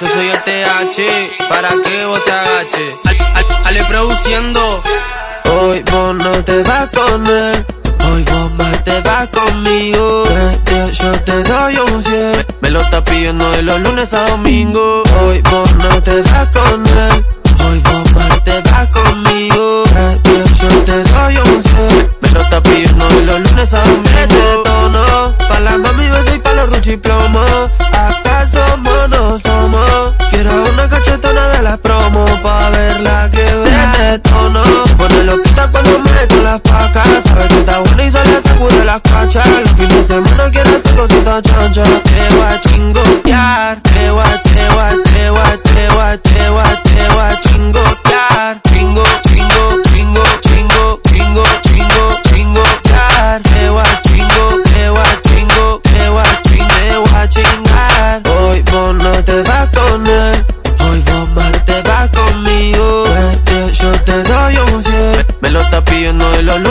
yo soy el TH, para que vos te agaches. Ale produciendo. Hoy vos no te vas con él, hoy vos más te vas conmigo. Que yo te doy un 100, me lo está pidiendo de los lunes a domingo. Hoy vos no te vas con él, hoy vos más te vas conmigo. Que yo te doy un 100, me lo está pidiendo de los lunes a domingo. Sabe que está buena y sale a sacudir las cachas Los fines de semana quiere hacer cositas chancha Te voy a chingotear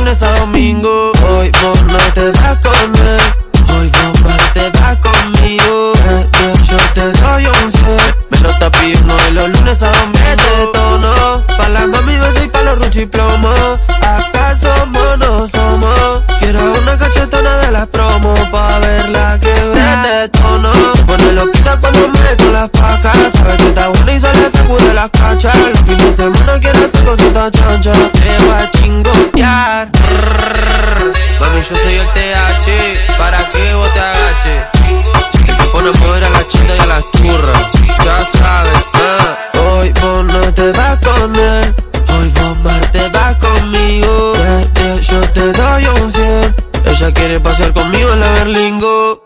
lunes a domingo. Hoy vos no te vas con él. Hoy vos más te vas conmigo. Que yo te doy un cien. Me lo está pidiendo de los lunes a domingo. Este tono, pa' la mami beso y pa' los ruchi plomo. ¿Acaso no somos? Quiero una cachetona de las promo pa' verla que ve. Este tono, pone loquita cuando meto las pacas. Sabe que está buena y sale sacude las cachas. Los fines de semana quiere hacer cositas yo soy el TH, para que vos te agaches. Que pone fuera a la chinta y a las churras, ya sabes, ah. Hoy vos no te vas con él, hoy vos más te vas conmigo. Te, yo te doy un 100, ella quiere pasear conmigo en la Berlingo.